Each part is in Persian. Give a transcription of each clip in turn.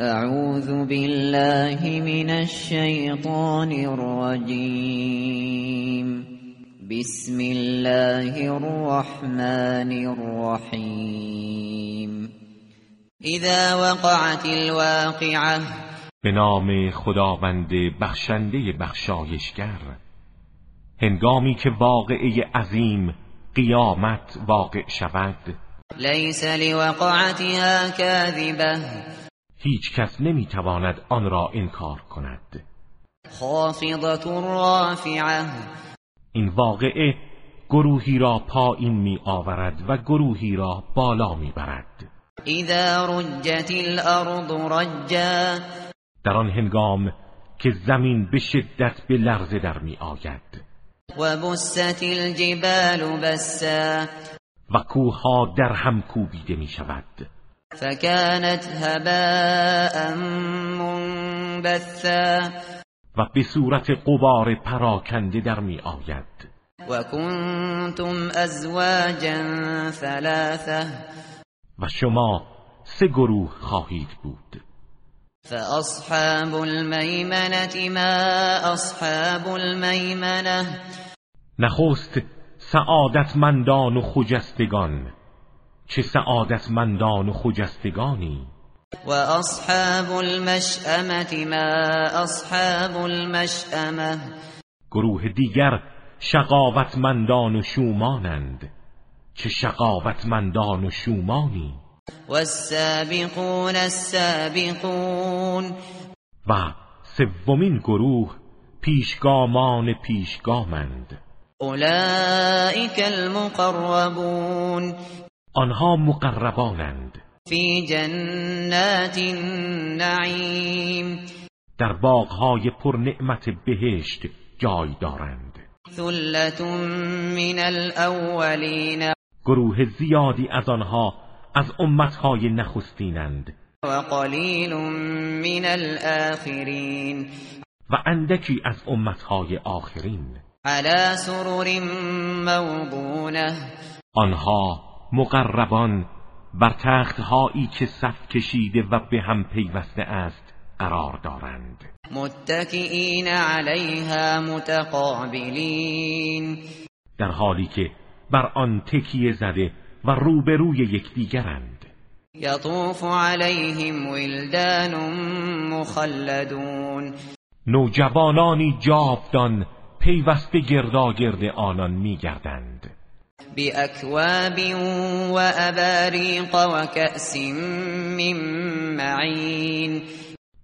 اعوذ بالله من الشیطان الرجیم بسم الله الرحمن الرحیم اذا وقعت الواقعه به نام خداوند بخشنده بخشایشگر هنگامی که واقعه عظیم قیامت واقع شود لیس لوقعتها کاذبه هیچ کس نمی‌تواند آن را انکار کند. خافضة رافعه این واقعه گروهی را پایین می آورد و گروهی را بالا می برد اذا رجت الارض رجا. در آن هنگام که زمین به شدت به لرزه در می آید و بست الجبال بسا. و کوها در هم کوبیده می شود فكانت هباء منبثا. و به صورت قبار پراکنده در می آید. و کنتم ازواجا ثلاثه و شما سه گروه خواهید بود. فاصحاب المیمنه ما اصحاب المیمنه نخست سعادتمندان و خجستگان. چه سعادتمندان و خجستگانی. و اصحاب المشأمه ما اصحاب المشأمه گروه دیگر شقاوتمندان و شومانند. چه شقاوتمندان و شومانی. و السابقون السابقون. و سومین گروه پیشگامان پیشگامند. اولئک المقربون. آنها مقربانند. فی جنات النعیم. در باغهای پر نعمت بهشت جای دارند. ثلت من الاولین. گروه زیادی از آنها از امتهای نخستینند. و قلیل من الاخرین. و اندکی از امتهای آخرین. على سرر موضونه. آنها مقربان بر تختهایی که صف کشیده و به هم پیوسته است قرار دارند. متکئین علیها متقابلین. در حالی که بر آن تکیه زده و روبروی یکدیگرند. یطوف علیهم ولدان مخلدون. نوجوانانی جاودان پیوسته گرداگرد آنان میگردند. بأكواب وأباريق وكأس من معین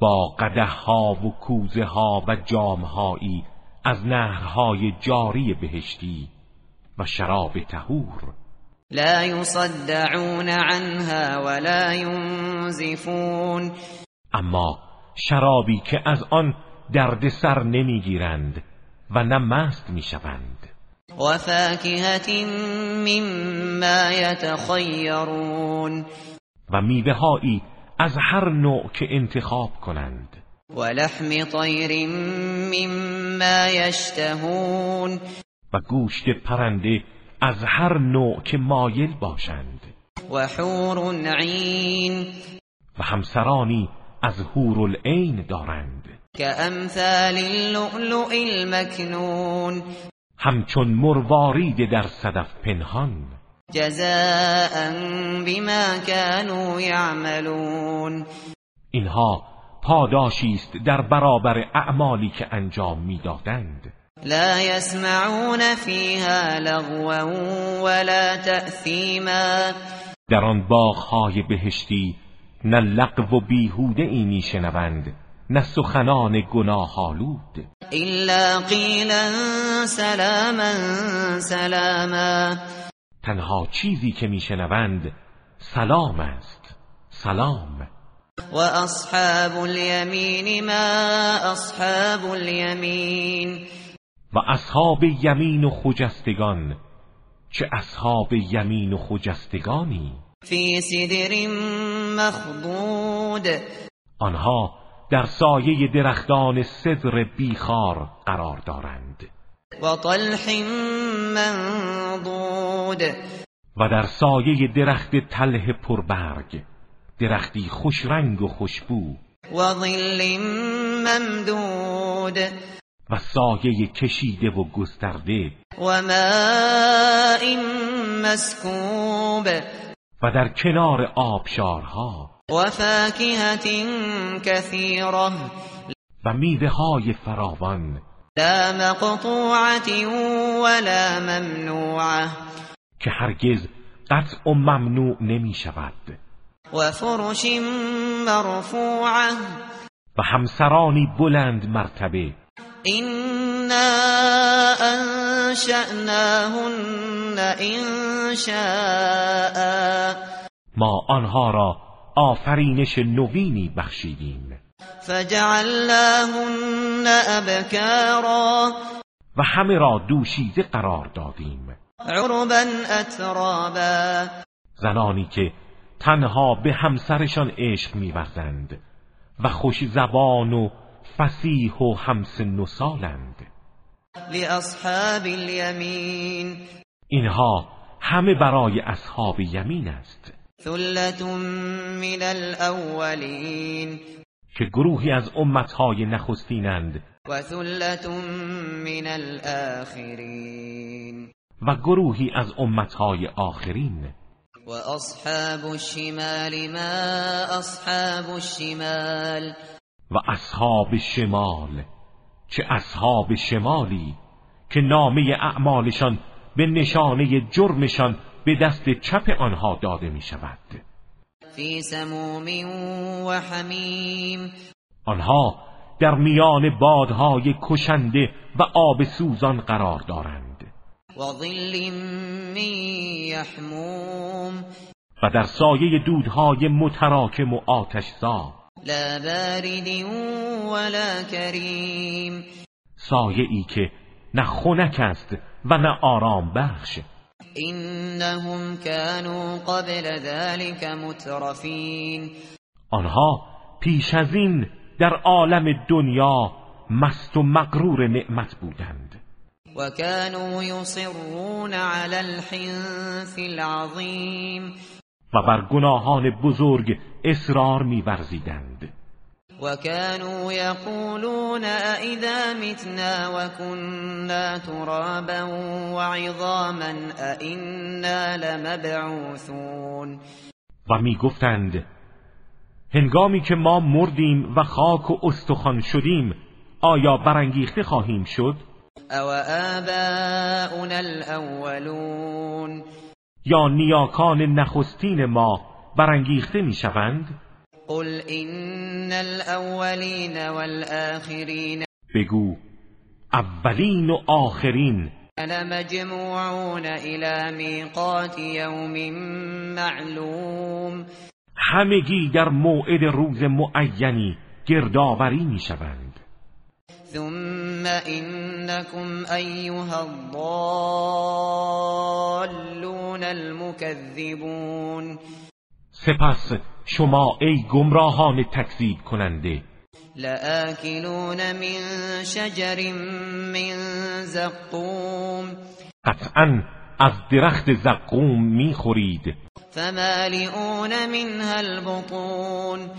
با قده ها و کوزه ها و جام هایی از نهرهای جاری بهشتی و شراب تهور لا يصدعون عنها ولا ينزفون. اما شرابی که از آن درد سر نمی‌گیرند و نه مست می‌شوند. و فاکهت مما یتخیرون و میوه از هر نوع که انتخاب کنند. و لحم طیر مما یشتهون. و گوشت پرنده از هر نوع که مایل باشند. و حور عین. و همسرانی از حور العین دارند. که امثال اللؤلؤ المکنون. همچون مروارید در صدف پنهان. جزاء بما كانوا يعملون. اینها پاداشی است در برابر اعمالی که انجام می‌دادند. لا يسمعون فيها لغوا ولا تأثیما در آن باغهای بهشتی نه لغو و بیهوده ای میشنوند. نه سخنان گناه آلود الا قیلا سلاما سلاما. تنها چیزی که میشنوند سلام است. سلام. و اصحاب الیمین ما اصحاب الیمین و اصحاب یمین و خجستگان. چه اصحاب یمین و خجستگانی؟ فی سدر مخضود. آنها در سایه درختان صدر بیخار قرار دارند. و طلح منضود. و در سایه درخت تله پربرگ درختی خوش رنگ و خوشبو. و ظل ممدود. و سایه کشیده و گسترده. و ماء مسکوب. و در کنار آبشارها. و فاکهت کثیره. و میوه های فراوان. لا مقطوعت ولا ممنوعه که هرگز قطع و ممنوع نمی شود. و فرش مرفوعه و همسرانی بلند مرتبه. اینا انشأناهن انشاء ما آنها را آفرینش نوینی بخشیدیم. فجعلناهن ابکارا و همه را دوشیزه قرار دادیم. عربا اترابا زنانی که تنها به همسرشان عشق میورزند و خوش زبان و فسیح و همسن و سالند. لاصحاب الیمین اینها همه برای اصحاب یمین است. ثلت من الاولین که گروهی از امتهای نخستینند. و ثلت من الاخرین و گروهی از امتهای آخرین. و اصحاب الشمال ما اصحاب الشمال. و اصحاب شمال. چه اصحاب شمالی که نامه اعمالشان به نشانه جرمشان به دست چپ آنها داده می شود فی سموم و حمیم. آنها در میان بادهای کشنده و آب سوزان قرار دارند. و ظل یحموم. و در سایه دودهای متراکم و آتشزا لا بارد ولا کریم سایه ای که نه خنک است و نه آرام بخش. انهم كانوا قبل ذلك مترفین. آنها پیش از این در عالم دنیا مست و مغرور نعمت بودند. و كانوا يصرون على الحنث العظیم. و بر گناهان بزرگ اصرار می‌ورزیدند. و كانوا يقولون اذا متنا وكنا ترابا وعظاما ائنا لمبعوثون و می‌گفتند هنگامی که ما مردیم و خاک و استخوان شدیم آیا برانگیخته خواهیم شد؟ او آباؤنا الاولون یا نیاکان نخستین ما برانگیخته می‌شوند؟ قل ان الاولین والآخرین بگو اولین و آخرین. لمجموعون الى میقات یوم معلوم. همگی در موعد روز معینی گردآوری می‌شوند. ثم انکم ایها الضالون المكذبون سپس شما ای گمراهان تکذیب کننده. لآکلون من شجر من زقوم. قطعا از درخت زقوم می‌خورید. فمالئون منها البطون.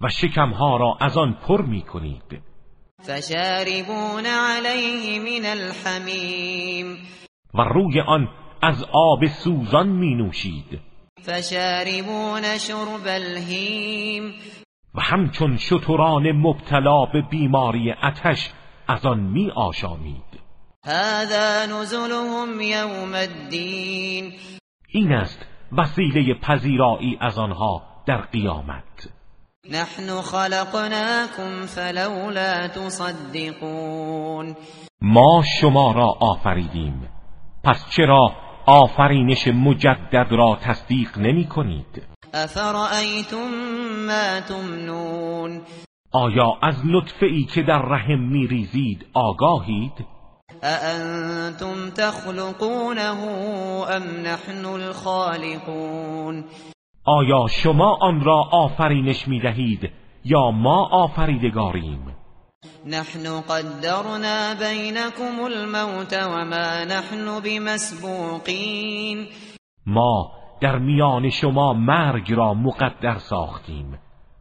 و شکمها را از آن پر می‌کنید. فشاربون علیه من الحمیم و روی آن از آب سوزان می نوشید فشاربون شرب الهیم. و همچون شتران مبتلا به بیماری اتش از آن می آشامید. هذا نزلهم یوم الدین. این است وسیله پذیرایی از آنها در قیامت. نحن خلقناكم فلولا تصدقون. ما شما را آفریدیم. پس چرا آفرینش مجدد را تصدیق نمی کنید؟ افرأیتم ما تمنون. آیا از نطفه ای که در رحم می ریزید آگاهید؟ اانتم تخلقونه ام نحن الخالقون؟ آیا شما آن را آفرینش می دهید یا ما آفریدگاریم؟ نحن قدرنا بينكم الموت وما نحن بمسبوقين ما در میان شما مرگ را مقدر ساختیم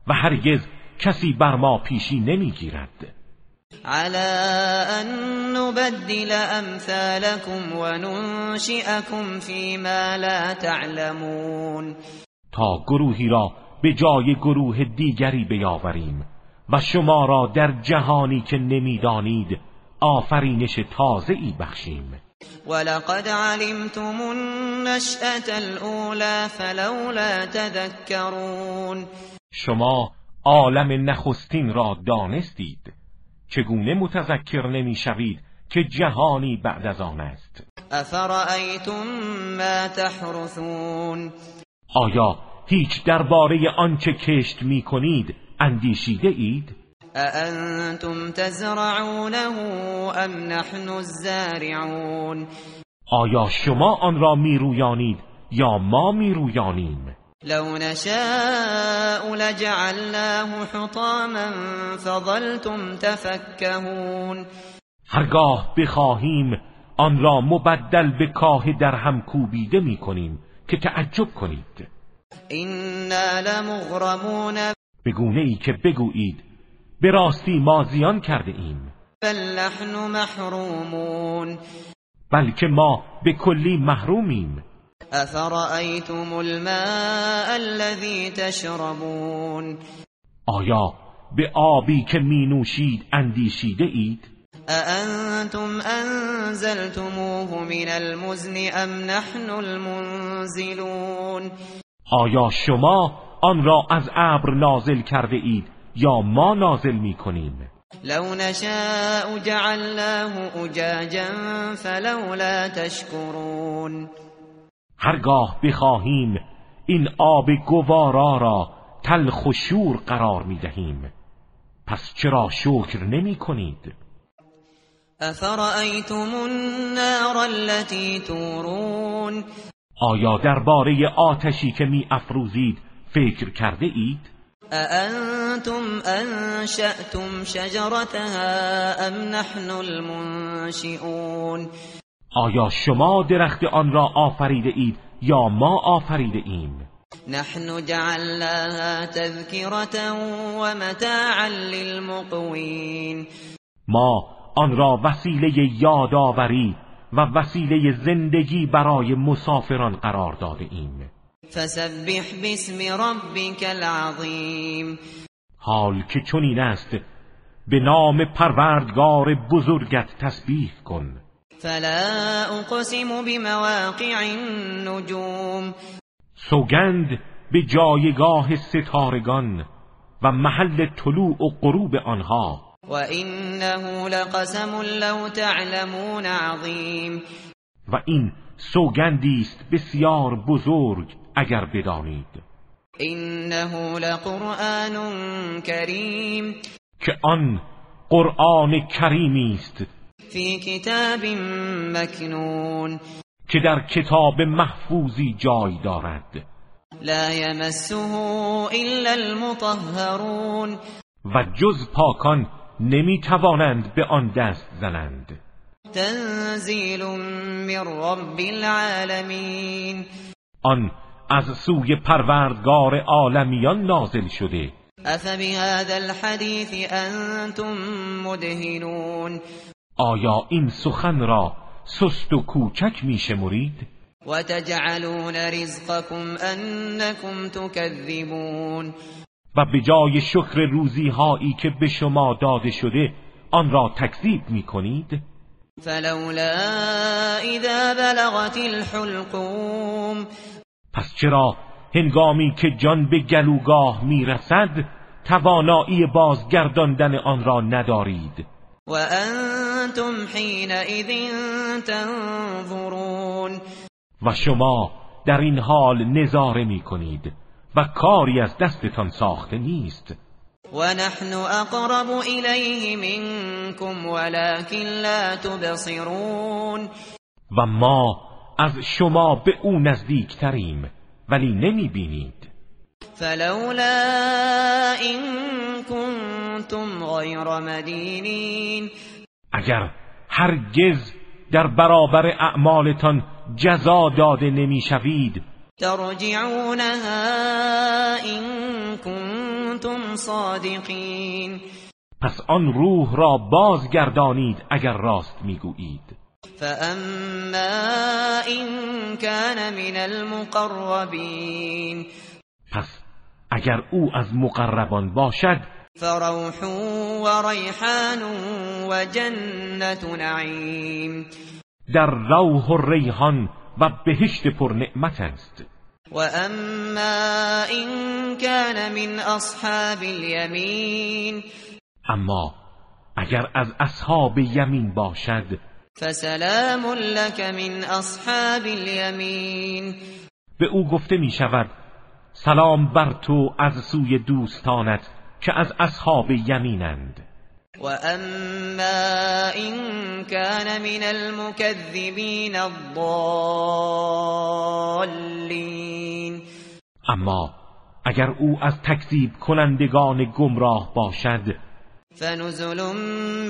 و هرگز کسی بر ما پیشی نمی‌گیرد. على ان نبدل امثالكم وننشئكم فيما لا تعلمون. تا گروهی را به جای گروه دیگری بیاوریم و شما را در جهانی که نمی‌دانید آفرینش تازه ای بخشیم. ولقد علمتم النشأة الأولى فلولا تذكرون. شما عالم نخستین را دانستید. چگونه متذکر نمی‌شوید که جهانی بعد از آن است؟ افرأیتم ما تحرثون؟ آیا هیچ درباره آنچه کشت می کنید اندیشیده اید؟ اانتم تزرعونه ام نحن الزارعون؟ آیا شما آن را میرویانید یا ما میرویانیم؟ لو نشاء لجعلناه حطاما فظلتم تفكهون. هرگاه بخواهیم آن را مبدل به کاه در هم کوبیده می کنیم که تعجب کنید. اینا لمغرمون بگونه ای که بگویید به راستی ما زیان کرده ایم. بل نحن محرومون. بلکه ما به کلی محرومیم. افرأیتم الماء الذي تشربون؟ آیا به آبی که می نوشید اندیشیده اید؟ اانتم انزلتموه من المزن ام نحن المنزلون؟ آیا شما آن را از ابر نازل کرده اید یا ما نازل می کنیم لو نشاء جعلناه اجاجا فلولا تشکرون هرگاه بخواهیم این آب گوارا را تلخ و شور قرار می دهیم پس چرا شکر نمی کنید افرأیتم النار التي تورون؟ آیا درباره آتشی که می افروزید فکر کرده اید؟ اانتم انشأتم شجرتها ام نحن المنشئون؟ آیا شما درخت آن را آفریده اید یا ما آفریده ایم؟ نحن جعلناها تذکرة و متاعا للمقوین. ما آن را وسیله یادآوری و وسیله زندگی برای مسافران قرار داده ایم فسبح باسم ربك العظیم. حال که چنین است به نام پروردگار بزرگت تسبیح کن. فلا اقسم بمواقع النجوم. سوگند به جایگاه ستارگان و محل طلوع و غروب آنها. و انه لقسم لو تعلمون عظیم و این سوگندی است بسیار بزرگ اگر بدانید. انه لقرآن کریم که آن قرآن کریمی است. فی کتاب مکنون که در کتاب محفوظی جای دارد. لا یمسه الا المطهرون. و جز پاکان نمی توانند به آن دست زنند. تنزیل من رب العالمین. آن از سوی پروردگار عالمیان نازل شده. افبهذا الحدیث انتم مدهنون. آیا این سخن را سست و کوچک میشمرید و تجعلون رزقكم انکم تکذبون. و به جای شکر روزی هایی که به شما داده شده آن را تکذیب می کنید فلولا اذا بلغت الحلقوم. پس چرا هنگامی که جان به گلوگاه می‌رسد توانایی بازگرداندن آن را ندارید؟ و انتم حینئذ تنظرون. و شما در این حال نظاره می کنید و کاری از دستتان ساخته نیست. و نحن اقرب الیه منکم ولكن لا تبصرون. و ما از شما به او نزدیکتریم ولی نمی بینید فلولا این کنتم غیر مدینین. اگر هرگز در برابر اعمالتان جزا داده نمی‌شوید ترجعونها إن كنتم صادقین پس آن روح را بازگردانید اگر راست می‌گویید. فاما این كان من المقربین پس اگر او از مقربان باشد فروح و ریحان و جنت نعیم در روح و ریحان و بهشت پر نعمت است. و اما این كان من اصحاب الیمین. اما اگر از اصحاب یمین باشد فسلام لك من اصحاب الیمین. به او گفته می شود سلام بر تو از سوی دوستانت که از اصحاب یمینند. و اما این کان من المكذبین الضالین اما اگر او از تکذیب کنندگان گمراه باشد فنزل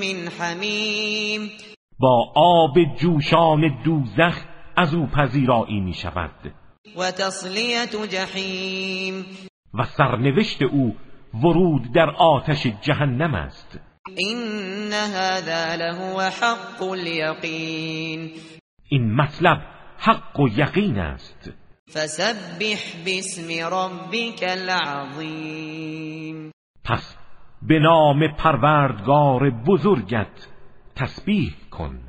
من حمیم با آب جوشان دوزخ از او پذیرایی می شود و تصلیت جحیم و سرنوشت او ورود در آتش جهنم است. این هذا لهو حق الیقین این مطلب حق و یقین است. فسبح باسم ربک العظیم پس به نام پروردگار بزرگت تسبیح کن.